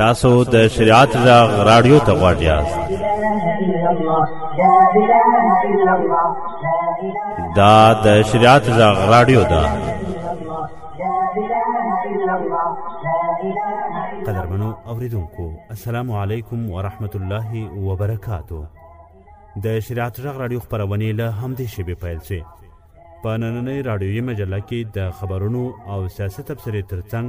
تاسو د شریعت غږ رادیو ته غواړئ یاست دا د شریعت غږ رادیو ده قدرمنو اوریدونکو السلام علیکم ورحمت الله وبرکاتو د شریعت غږ رادیو خبرونه له همدې شیبې پیل شي په نننۍ رادیوي مجله کې د خبرونو او سیاست تبصرې ترڅنګ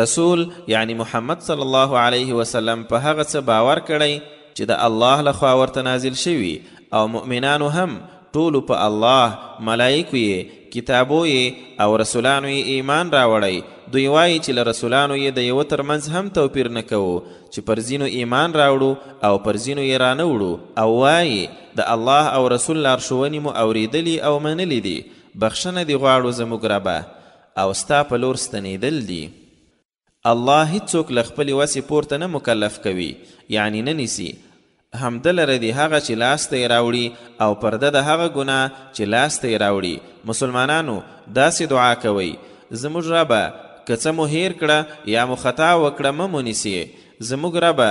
رسول یعنی محمد صلی الله علیه وسلم په هغه څه باور کړی چې د الله له خوا ورته نازل شوي او مؤمنانو هم ټولو په الله ملایکو یې کتابو یې او رسولانو یې ایمان راوړی دوی وایي چې له رسولانو یې د یوه ترمنځ هم توپیر نه کوو چې پر ځینو ایمان راوړو او پر ځینو یې رانه وړو او وایي د الله او رسول لارښوونې مو اوریدلي او منلي دي بخښنه دې غواړو زموږ ربه او ستا په لور ستنېدل دي. الله هیڅوک له خپلې وسې پورته نه مکلف کوي، یعنې نه نیسي، هم ده لره دي هغه چې لاس ته یې راوړي او پر ده ده هغه ګناه چې لاس ته یې راوړي، مسلمانانو! داسې دعا کوئ، زموږ ربه! که څه مو هېر کړه یا مو خطا وکړه مه مو نیسې، زموږ ربه!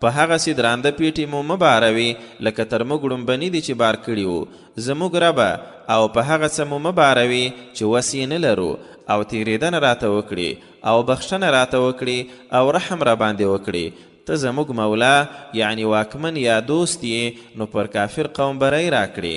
په هغسې درانده پېټي مو مه باروې لکه تر موږ ړومبني دې چې بار کړي وو، زموږ ربه، او په هغه څه مو مه باروې چې وس یې نه لرو، او تېرېدنه راته وکړې، او بخښنه راته وکړې، او رحم راباندې وکړې، ته زموږ مولا، یعنې واکمن یا دوست، یې، نو پر کافر قوم بری راکړې.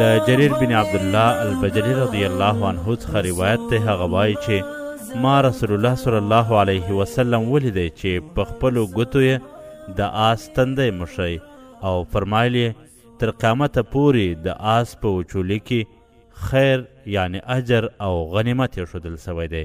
له جریر بن عبدالله البجلی رضی الله عنه څخه روایت دی هغه وایي چې ما رسول الله صلی الله علیه وسلم ولیدی چې په خپلو ګوتو یې د آس تندی مښی او فرمایل یې تر قیامته پورې د آس په وچولي کې خیر یعنی اجر او غنیمت یې ښودل سوی دی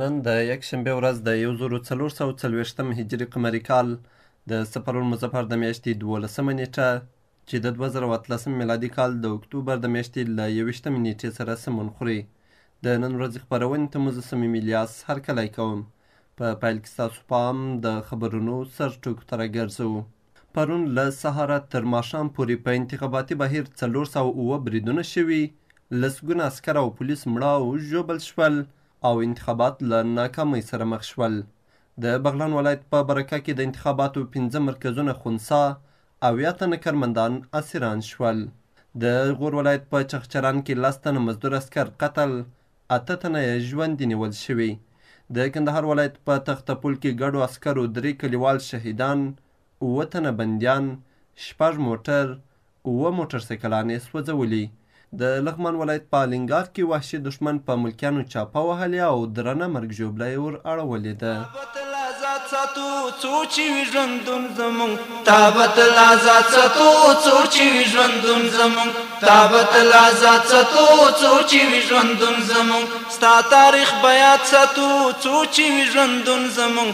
نن د یکشنبې ورځ د یو زرو څلور سوه څلوېښتم هجري قمري کال د صفر المظفر د میاشتې دولسمه نیټه چې د دوه زره او اتلسم میلادي کال د اکتوبر د میاشتې له یوویشتمې نیټې سره سمون خوري د نن ورځې خپرونې ته مو زه صمیم الیاس هرکلی کوم په پیل کې ستاسو پام د خبرونو سر ټکو ته راګرځوو پرون له سهاره تر ماښام پورې په انتخاباتي بهیر څلور سوه اووه بریدونه شوي لسګونه عسکر او پولیس مړه او ژوبل شول او انتخابات له ناکامۍ سره مخ شول. د بغلان ولایت په برکه کې د انتخاباتو پنځه مرکزونه خنثا، اویا تنه کرمندان اسیران شول. د غور ولایت په چغچران کې لس تنه مزدور عسکر قتل، اته تنه یې ژوندي نیول شوي. د کندهار ولایت په تخته پل کې ګډو عسکرو درې کلیوال شهیدان اووه تنه بندیان، شپږ موټر، اووه موټرسایکلان یې سوځولي. د لغمان ولایت په الینګار کې وحشي دښمن په ملکیانو چاپه وهلې او درنه مرګ ژوبله یې ور اړولې ده.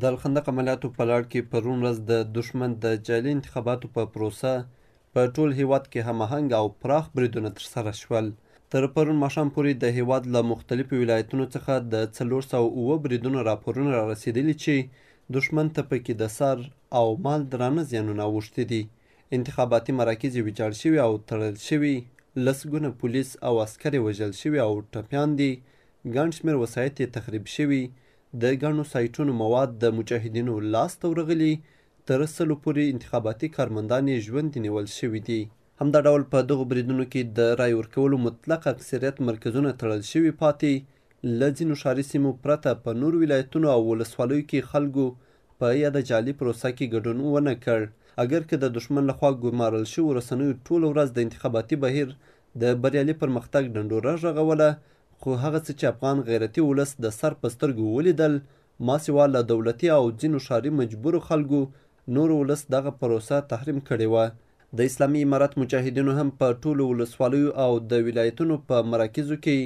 د الخندق عملیاتو په لړ کې پرون ورځ د دښمن د جعلي انتخاباتو په پروسه په ټول هیواد کې هماهنګ او پراخ بریدونه ترسره شول. تر پرون ماښام پورې د هیواد له مختلفو ولایتونو څخه د څلور سوه اووه بریدونو راپورونه رارسېدلي چې دښمن ته پکې د سر او مال درانه زیانونه اوښتي دي. انتخاباتي مراکز یې ویجاړ شوي او تړل شوي، لسګونه پولیس او عسکر یې وژل شوي او ټپیان دي، ګڼ شمېر وسایط یې تخریب شوي، د ګڼو سایټونو مواد د مجاهدینو لاس ته ورغلي، تر سلو پورې انتخاباتي کارمندان یې ژوندي نیول شوي دي. همدا ډول په دغو بریدونو کې د رای ورکولو مطلق اکثریت مرکزونه تړل شوي پاتې، له ځینو ښاري سیمو پرته په نورو ولایتونو او ولسوالیو کې خلکو په یاده جعلي پروسه کې ګډون ونه کړ، اګر که د دښمن لخوا ګومارل شوو رسنیو ټوله ورځ د انتخاباتي بهیر د بریالي پرمختګ ډنډوره ږغوله، خو هغه څه چې افغان غیرتي ولس د سر په سترګو ولیدل، ما سوا له دولتي او ځینو ښاري مجبورو خلکو، نور ولس دغه پروسه تحریم کړې وه. د اسلامي امارت مجاهدینو هم په ټولو ولسوالیو او د ولایتونو په مراکزو کې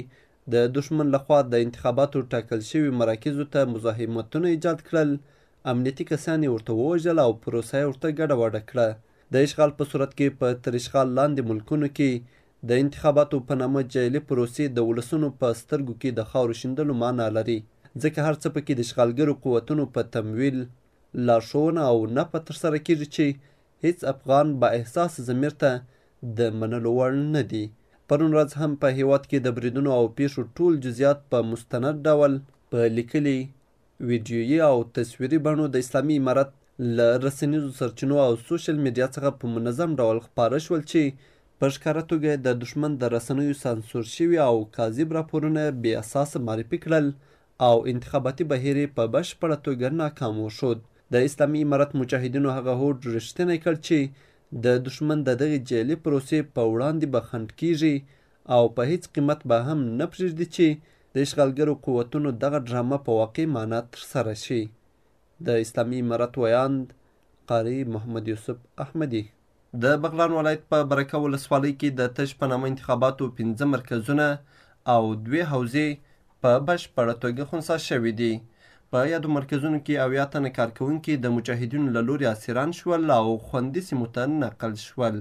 د دښمن له خوا د انتخاباتو ټاکل شوي مراکزو ته مزاحمتونه ایجاد کړل، امنیتي کسان یې ورته ووژل او پروسه یې ورته ګډه وډه کړه. د اشغال په صورت کې په تر اشغال لاندې ملکونو کې د انتخاباتو په نامه جعلي پروسې د ولسونو په سترګو کې د خاورو شیندلو مانا لري، ځکه هر څه پکې د اشغالګرو قوتونو په تمویل، لارښوونه او نپه ترسره کېږي چې هېڅ افغان با احساسه ضمیر ته د منلو وړ نه دي. پرون ورځ هم په هېواد کې د بریدونو او پېښو ټول جزیات په مستند ډول په لیکلي ویډیویي او تصویري بڼو د اسلامي امارت له رسنیزو سرچینو او سوشل میډیا څخه په منظم ډول خپاره شول چې په ښکاره توګه یې د دښمن د رسنیو سانسور شوي او کاذب راپورونه بې اساسه معرفي کړل او انتخاباتي بهیر یې په بشپړه توګه ناکام وښود. د اسلامي امارت مجاهدینو هغه هوډ رښتینی کړ چې د دښمن د دغې جعلي پروسې په وړاندې به خنډ کېږي او په هیڅ قیمت به هم نه پریږدي چي د اشغالګرو قوتونو دغه ډرامه په واقعي مانا ترسره شي. د اسلامي امارت ویاند قاري محمد یوسف احمدي. د بغلان ولایت په برکه ولسوالۍ کې د تش په نامه انتخاباتو پنځه مرکزونه او دوې حوزې په بشپړه توګه خنثی شوې دي. په یادو مرکزونو کې اویا تنه کارکوونکي د مجاهدینو له لوري اسیران شول او خوندي سیمو ته نقل شول.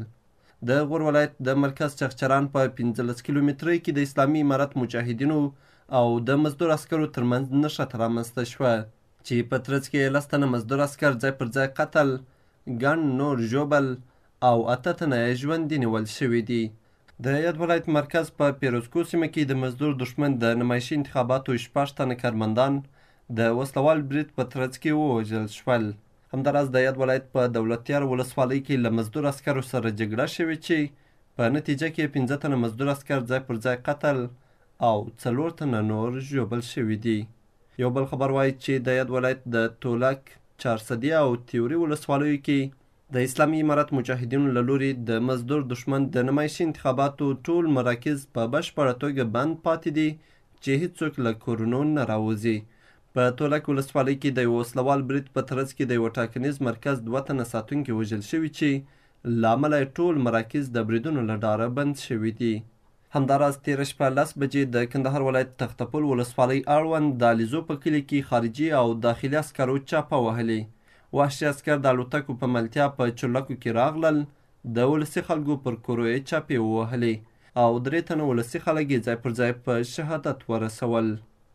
د غور ولایت د مرکز چغچران په 15 کیلومترۍ کې د اسلامي امارت مجاهدینو او د مزدور عسکرو ترمنځ نښته رامنځته شوه چې په ترڅ کې لس تنه مزدور عسکر ځای پر ځای قتل ګڼ نور ژوبل او اته تنه یې ژوندي نیول شوي دي د یاد ولایت مرکز په پیروزکو سیمه کې د مزدور دښمن د نمایشي انتخاباتو شپږ تنه کارمندان د وسلوال برید په ترڅ کې ووژل شول همداراز د یاد ولایت په دولتیار ولسوالۍ کې له مزدور عسکرو سره جګړه شوې چې په نتیجه کې پنځه تنه مزدور عسکر ځای پر ځای قتل او څلور تنه نور ژوبل شوي دي یو بل خبر وایي چې د یاد ولایت د تولک چارسدی او تیوري ولسوالیو کې د اسلامي امارت مجاهدینو له لوري د مزدور دښمن د نمایشي انتخاباتو ټول مراکز په بشپړه توګه بند پاتې دي چې هیڅوک له کورونو نه راوځي په تولک ولسوالۍ کې د یو وسلوال برید په ترڅ کې د یو ټاکنیز مرکز دوه تنه ساتونکي وژل شوي چې له امله یې ټول مراکز د بریدونو له ډاره بند شوي دي. همداراز تېره شپه لس بجې د کندهار ولایت تختپل ولسوالۍ اړوند د علیزو په کلي کې خارجي او داخلي عسکرو چاپه وهلې. وحشي عسکر د الوتکو په ملتیا په چورلکو کې راغلل، د ولسي خلکو پر کورو یې چاپې ووهلې او درې تنه ولسي خلک یې ځای پر ځای په شهادت ورسول.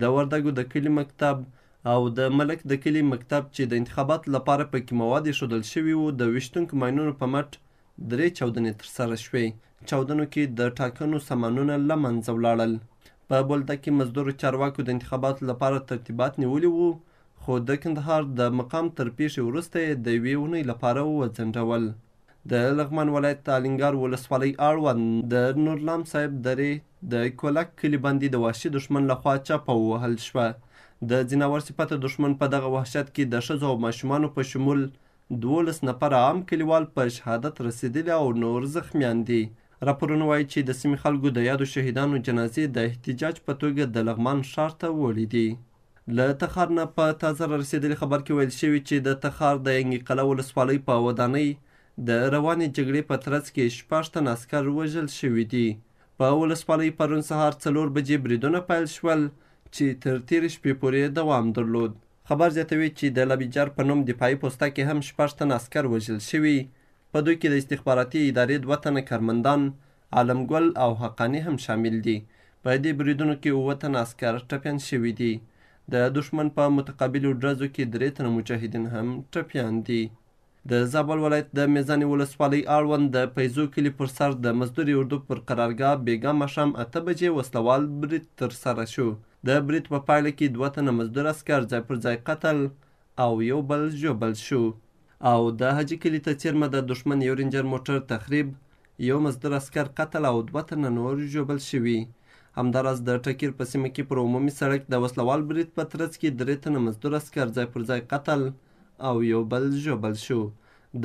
د وردګو د کلي مکتب او د ملک د کلي مکتب چې د انتخاباتو لپاره په کې مواد ایښودل شوي وو د ویشتونکو ماینونو په مټ درې چاودنې ترسره شوې. چاودنو کې د ټاکنو سامانونه له منځه ولاړل. په بولدک کې مزدورو چارواکو د انتخاباتو لپاره ترتیبات نیولي وو خو د کندهار د مقام تر پېښې وروسته یې د یوې اونۍ لپاره وځنډول. د لغمان ولایت د الینګار ولسوالۍ اړوند د نورلام صاحب درې د کولک کلي باندې د وحشي دښمن لخوا چاپه ووهل شوه. د ځناور صفته دښمن په دغه وحشت کې د ښځو او ماشومانو په شمول دوولس نفره عام کلیوال په شهادت رسېدلي او نور زخمیان دي. راپورونه وایي چې د سیمې خلکو د یادو شهیدانو جنازې د احتجاج په توګه د لغمان ښار ته وړي دي. له تخار نه په تازه رارسېدلي خبر کې ویل شوي چې د تخار د ینګي قلعه ولسوالۍ په ودانۍ د روانې جګړې په ترڅ کې شپږ تن عسکر وژل شوي دي. په ولسوالۍ پرون سهار څلور بجې بریدونه پیل شول چې تر تېرې شپې پورې دوام درلود. خبر زیاتوي چې د لبیجر په نوم دفاعي پوسته کې هم شپږ تن عسکر وژل شوي، په دوی کې د استخباراتي ادارې دوه تنه کارمندان عالم ګل او حقاني هم شامل دي. په دې بریدونو کې اووه تنه عسکر ټپیان شوي دي. د دښمن په متقابلو ډزو کې درې تنه مجاهدین هم ټپیان دي. د زابل ولایت د میزانې ولسوالۍ اړوند د پیزو کلي پر سر د مزدوري اردو پر قرارګاه بېګا ماښام اته بجې وسله وال برید ترسره شو. د برید په پایله کې دوه تنه مزدور عسکر ځای پر ځای قتل او یو بل ژوبل شو او د حاجي کلي ته څېرمه د دښمن یو رینجر موټر تخریب، یو مزدور عسکر قتل او دوه تنه نور ژوبل شوي. همداراز د ټکیر په سیمه کې پر عمومي سړک د وسله وال برید په ترڅ کې درې تنه مزدور عسکر ځای پر ځای قتل او یو بل ژوبل شو.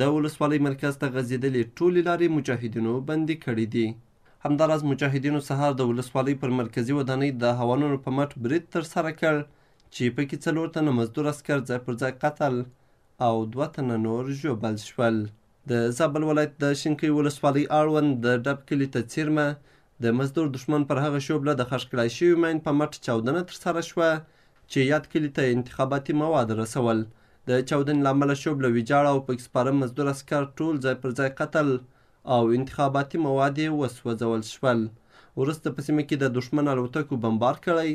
د ولسوالۍ مرکز ته غځېدلې ټولې لارې مجاهدینو بندي کړې دي. همداراز مجاهدینو سهار د ولسوالۍ پر مرکزي ودانۍ د هوانورو په مټ برید ترسره کړ چې په کې څلور تنه مزدور عسکر ځای پر ځای قتل او دوه تنه نور ژوبل شول. د زابل ولایت د شینکۍ ولسوالۍ اړوند د ډب کلي ته څیرمه د مزدور دښمن پر هغه شوبله د خښ کړای شوي مین په مټ چاودنه ترسره شوه چې یاد کلي ته انتخاباتي مواد رسول. د چاودنې له امله شوبله ویجاړه او پکې سپاره مزدور عسکر ټول ځای پر ځای قتل او انتخاباتي مواد یې وسوځول شول. وروسته په سیمه کې د دښمن الوتکو بمبار کړی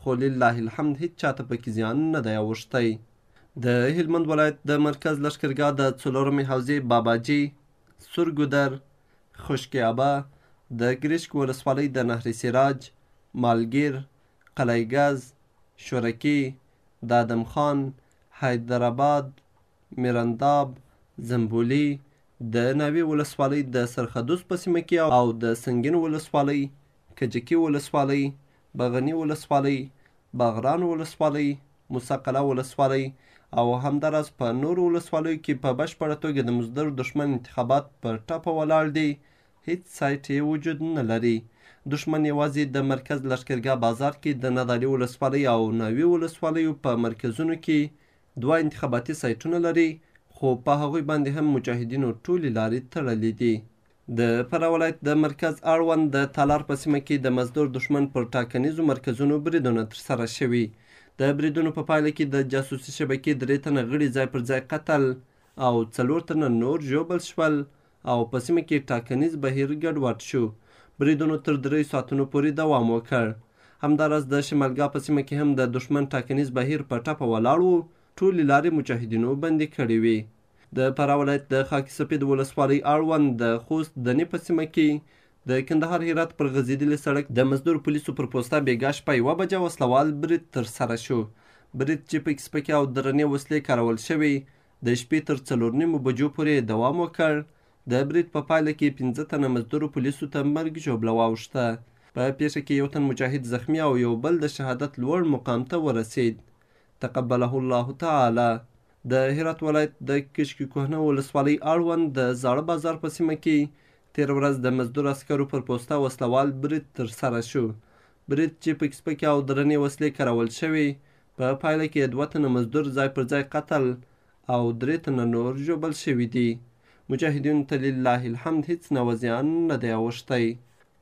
خو لله الحمد هیچا ته پکې زیان نه دی اوښتی. د هلمند ولایت د مرکز لښکرګاه د څلورمې حوزې باباجي، سور ګودر، خشکې ابه، د ګریشک ولسوالۍ د نهر سراج، مالګیر، قلعه ګز، شورکي، د ادم خان، حیدراباد، میرنداب، زنبولي، د ناوې ولسوالۍ د سرخدوز په سیمه کې او د سنګین ولسوالۍ، کجکي ولسوالۍ، بغني ولسوالۍ، باغران ولسوالۍ، موسی قلعه ولسوالۍ او همداراز په نورو ولسوالیو کې په بشپړه توګه د مزدور دښمن انتخابات په ټپه ولاړ دي، هیڅ سایټ یې وجود نه لري، دښمن یوازې د مرکز لښکرګاه بازار کې د نادعلي ولسوالۍ او ناوي ولسوالیو په مرکزونو کې دوه انتخاباتي سایټونه لري، خو په هغوی باندې هم مجاهدینو ټولې لارې تړلې دي. د فراه ولایت د مرکز اړوند د تالار په سیمه کې د مزدور دښمن پر ټاکنیزو مرکزونو بریدونه ترسره شوي. د بریدونو په پایله کې د جاسوسي شبکې درې تنه غړي ځای پر ځای قتل او څلور تنه نور ژوبل شول او په سیمه کې ټاکنیز بهیر ګډوډ شو. بریدونو تر درې ساعتونو پورې دوام وکړ. همداراز د شمالګا په سیمه کې هم د دښمن ټاکنیز بهیر په ټپه ولاړ و، ټولې لارې مجاهدینو بندې کړې وې. د فراه ولایت د خاک سپید ولسوالۍ اړوند د خوست دنې په سیمه کې د کندهار هرات پر غځېدلي سړک د مزدور پولیسو پر پوسته بېګا شپه یوه بجه وسلوال برید ترسره شو. برید چې پکې سپکې او درنې وسلې کارول شوې، د شپې تر څلور نیمو بجو پورې دوام وکړ. د برید په پایله کې پنځه تنه مزدورو پولیسو ته مرګ ژوبله واوښته. په پیښه کې یو تن مجاهد زخمي او یو بل د شهادت لوړ مقام ته ورسید. تقبله الله تعالی. د هرات ولایت د کشکي کوهنه ولسوالۍ اړوند د زاړه بازار په سیمه کې تیر ورځ د مزدور عسکرو پر پوسته وسلوال برید تر سره شو برید چې په کسپکې او درنې وسلې کارول شوې په پایله کې دوه تنه مزدور ځای پر ځای قتل او درې تنه نور ژوبل شوي دي مجاهدینو ته لله الحمد هیڅ نوزیان نه دی اوښتی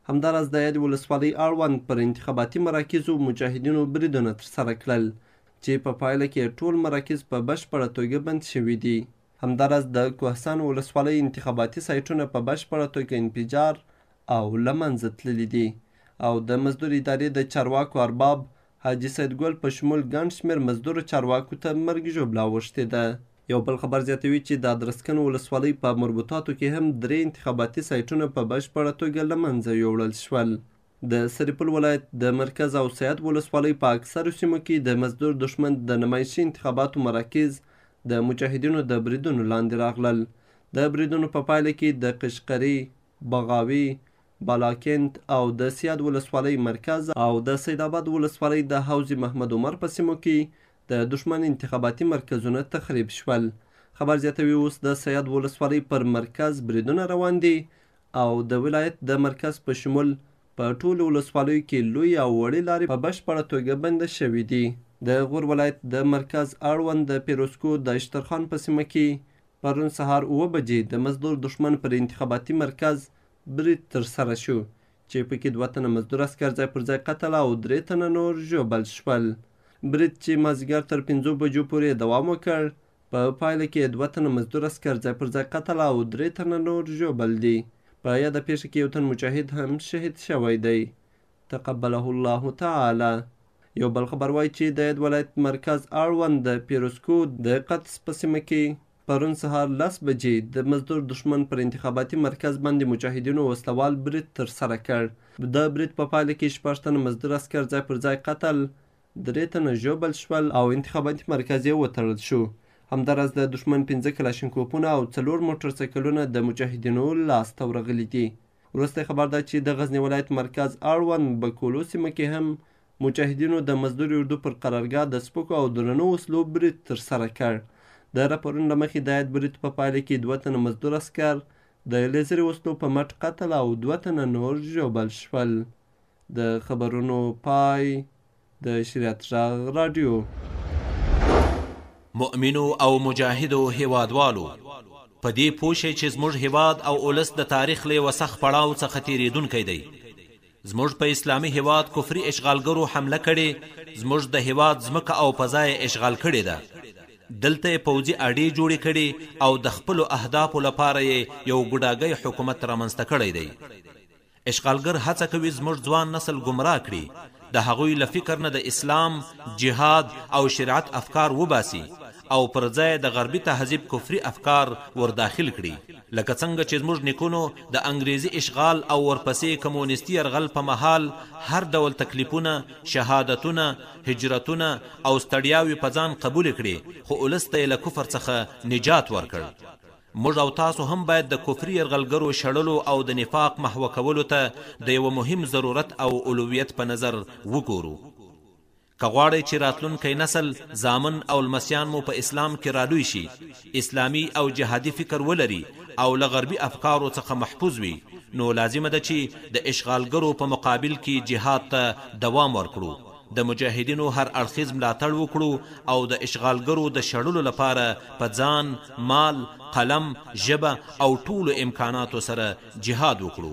همداراز د یادې ولسوالۍ اړوند پر انتخاباتي مراکزو مجاهدینو بریدونه ترسره کړل چې په پایله کې ټول مراکز په بشپړه توګه بند شوي دي. همداراز د کوهسان ولسوالۍ انتخاباتي سایټونه په بشپړه توګه انفجار او له منځه تللي دي او د مزدور ادارې د چارواکو ارباب حاجي سید ګل په شمول ګڼ شمېر مزدورو چارواکو ته مرګ ژوبله اوښتې ده. یو بل خبر زیاتوي چې د ادرسکن ولسوالۍ په مربوطاتو کې هم درې انتخاباتي سایټونه په بشپړه توګه له منځه یوړل شول. د سرپل ولایت د مرکز او سید ولسوالۍ په اکثرو سیمو کې د مزدور دښمن د نمایشي انتخاباتو مراکز د مجاهدینو د بریدونو لاندې راغلل. د بریدونو په پایله کې د قشقري، بغاوي، بالاکېنت او د سیاد ولسوالۍ مرکز او د سیداباد ولسوالۍ د حوض محمد عمر په سیمو کې د دښمن انتخاباتي مرکزونه تخریب شول. خبر زیاتوي، اوس د سیاد ولسوالۍ پر مرکز بریدونه روان دي او د ولایت د مرکز په شمول په ټولو ولسوالیو کې لویې او وړې لارې په بشپړه توګه بندې شوې دي. د غور ولایت د مرکز اړوند د پیروزکو د اشترخان په سیمه کې پرون سهار اووه بجې د مزدور دښمن پر انتخاباتي مرکز برید ترسره شو چې پکې دوه تنه مزدور عسکر ځای پر ځای قتل او درې تنه نور ژوبل شول. برید چې مازیګر تر پنځو بجو پورې دوام وکړ، په پایله کې دوه تنه مزدور عسکر ځای پر ځای قتل او درې تنه نور ژوبل دي. په یاده پیښه کې یو تن مجاهد هم شهید شوی دی. تقبله الله تعالی. یو بل خبر وایي چې د یاد ولایت مرکز اړوند د پیروزکو د قدس په سیمه کې پرون سهار لس بجې د مزدور دښمن پر انتخاباتي مرکز باندې مجاهدینو وسله وال برید ترسره کړ. د برید په پایله کې شپږ تنه مزدور عسکر ځای پر ځای قتل، درې تنه ژوبل شول او انتخاباتي مرکز یې وتړل شو. همداراز د دښمن پنځه کلاشینکوپونه او څلور موټرسایکلونه د مجاهدینو لاس ته ورغلي دي. وروستی خبر دا چې د غزني ولایت مرکز اړوند بکولو سیمه کې هم مجاهدینو د مزدور اردو پر قرارګاه د سپکو او درنو وسلو برید ترسره کړ. د راپورونو له مخې د یاد برید په پایله کې دوه تنه مزدور عسکر د لیزري وسلو په مټ قتل او دوه تنه نور ژوبل شول. د خبرونو پای د شریعت غږ راډیو. مؤمنو او مجاهدو هیوادوالو په دې پوه شئ چې زموږ هیواد او اولس د تاریخ له یوه سخت پړاو څخه تیریدونکی دی. زموږ په اسلامي هیواد کفري اشغالګرو حمله کړې زموږ د هیواد ځمکه او فضا یې اشغال کړې ده دلته یې پوځي اډې جوړې کړې او د خپلو اهدافو لپاره یې یو ګوډاګی حکومت رامنځته کړی دی اشغالګر هڅه کوي زموږ ځوان نسل ګمراه کړي د هغوی له فکر نه د اسلام جهاد او شریعت افکار وباسي او پر ځای د غربي تهذیب کفري افکار ورداخل کړي لکه څنګه چې زموږ نیکونو د انګریزي اشغال او ورپسې کمونیستي یرغل په مهال هر ډول تکلیفونه، شهادتونه، هجرتونه او ستړیاوې په ځان قبولې کړې خو اولس ته یې له کفر څخه نجات ورکړ موږ او تاسو هم باید د کفري یرغلګرو شړلو او د نفاق محوه کولو ته د یوه مهم ضرورت او اولویت په نظر وګورو. که غواړئ چې راتلونکی نسل، زامن او لمسیان مو په اسلام کې رالوی شي، اسلامي او جهادي فکر ولري او له غربي افکارو څخه محفوظ وي، نو لازمه ده چې د اشغالګرو په مقابل کې جهاد ته دوام ورکړو، د مجاهدینو هر اړخیز ملاتړ وکړو او د اشغالګرو د شړلو لپاره په ځان، مال، قلم، ژبه او ټولو امکاناتو سره جهاد وکړو.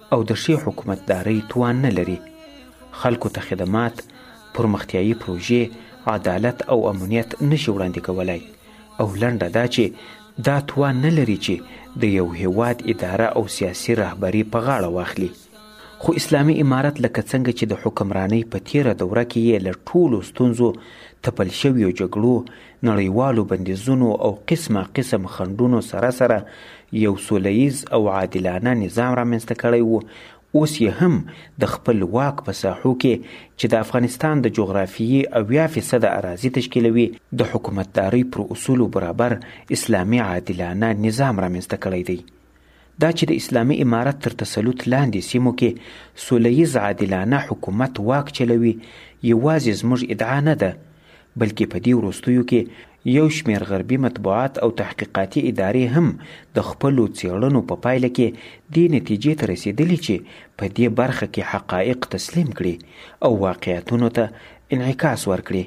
او د ښې حکومتدارۍ توان نه لري، خلکو ته خدمات، پرمختیایي پروژې، عدالت او امنیت نه شي وړاندې کولای او لنډه دا چې دا توان نه لري چې د یو هېواد اداره او سیاسي رهبري په غاړه واخلي. خو اسلامي امارت لکه څنګه چې د حکمرانۍ په تېره دوره کې یې له ټولو ستونزو، تپل شویو جګړو، نړیوالو بندیزونو او قسمه قسم خنډونو سره سره یو سوله ییز او عادلانه نظام رامنځته کړی و، اوس یې هم د خپل واک په ساحو کې چې د افغانستان د جغرافیې اویا فیصده اراضي تشکیلوي، د حکومتدارۍ پر اصولو برابر اسلامي عادلانه نظام رامنځته کړی دی. دا چې د اسلامي امارت تر تسلط لاندې سیمو کې سوله ییز عادلانه حکومت واک چلوي یوازې زموږ ادعا نه ده بلکې په دې وروستیو کې یو شمېر غربي مطبوعات او تحقیقاتي ادارې هم د خپلو څېړنو په پایله کې دې نتیجې ته رسېدلي چې په دې برخه کې حقایق تسلیم کړي او واقعیتونو ته انعکاس ورکړي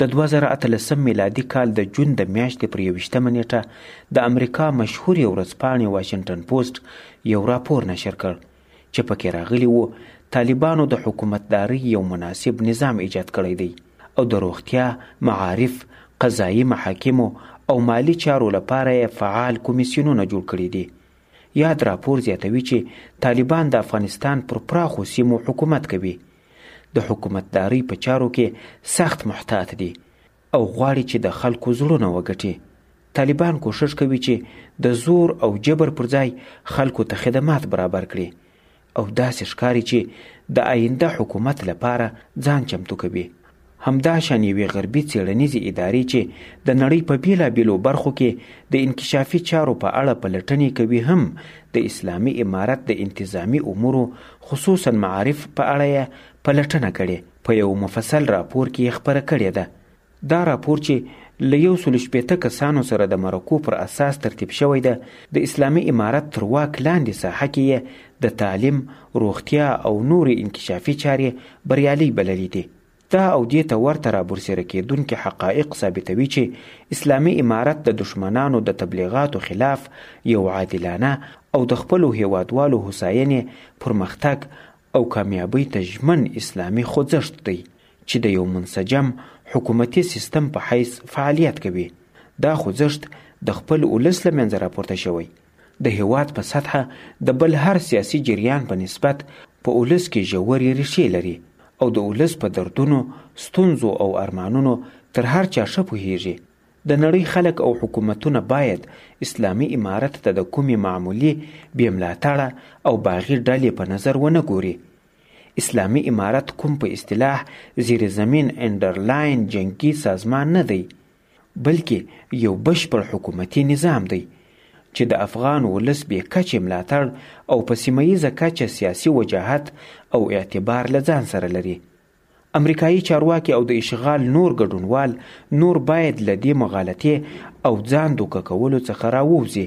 د دوه زره اتلسم میلادي کال د جون د میاشتې پر یوویشتمه نېټه د امریکا مشهورې ورځپاڼې واشنګټن پوسټ یو راپور نشر کړ چې پکې راغلي وو طالبانو د حکومتدارۍ یو مناسب نظام ایجاد کړی دی او د روغتیا، معارف، قضايي محاکمو او مالي چارو لپاره یې فعال کمیسیونونه جوړ کړي دي. یاد راپور زیاتوي چې طالبان د افغانستان پر پراخو سیمو حکومت کوي. د حکومتدارۍ په چارو کې سخت محتاط دي او غواړي چې د خلکو زړونه وګټي. طالبان کوښښ کوي چې د زور او جبر پر ځای خلکو ته خدمات برابر کړي او داسې ښکاري چې د آینده حکومت لپاره ځان چمتو کوي. همداشان یوې غربي څېړنیزې ادارې چې د نړۍ په بېلابېلو برخو کې د انکشافي چارو په اړه پلټنې کوي هم د اسلامي امارت د انتظامي امورو خصوصاً معارف په اړه یې پلټنه کړې په یو مفصل راپور کې یې خپره کړې ده. دا راپور چې له یو سلو شپېته کسانو سره د مرکو پر اساس ترتیب شوی ده د اسلامي امارت تر واک لاندې ساحه کې یې د تعلیم، روغتیا او نورې انکشافي چارې بریالۍ بللې دي. دا او دې ته ورته رابرسېره کېدونکي حقایق ثابتوي چې اسلامي امارت د دښمنانو د تبلیغاتو خلاف یو عادلانه او د خپلو هېوادوالو هوساینې، پرمختګ او کامیابۍ ته ژمن اسلامي خوځښت دی چې د یو منسجم حکومتي سیستم په حیث فعالیت کوي. دا خوځښت د خپل ولس له منځه راپورته شوی د هېواد په سطحه د بل هر سیاسي جریان په نسبت په اولس کې ژورې ریښې لري او د اولس په دردونو، ستونزو او ارمانونو تر هر چا ښه پوهېږي. د نړۍ خلک او حکومتونه باید اسلامي امارت ته د کومې معمولي، بې ملاتړه او باغي ډلې په نظر ونه ګوري. اسلامي امارت کوم په اصطلاح زیر زمین، انډرلاین، جنګي سازمان نه دی. بلکې یو بشپړ حکومتي نظام دی چې د افغان ولس بې کچې ملاتړ او په سیمه ییزه کچه سیاسي وجاهت او اعتبار له ځان سره لري. امریکایي چارواکي او د اشغال نور ګډونوال نور باید له دې مغالطې او ځان دوکه کولو څخه راووځي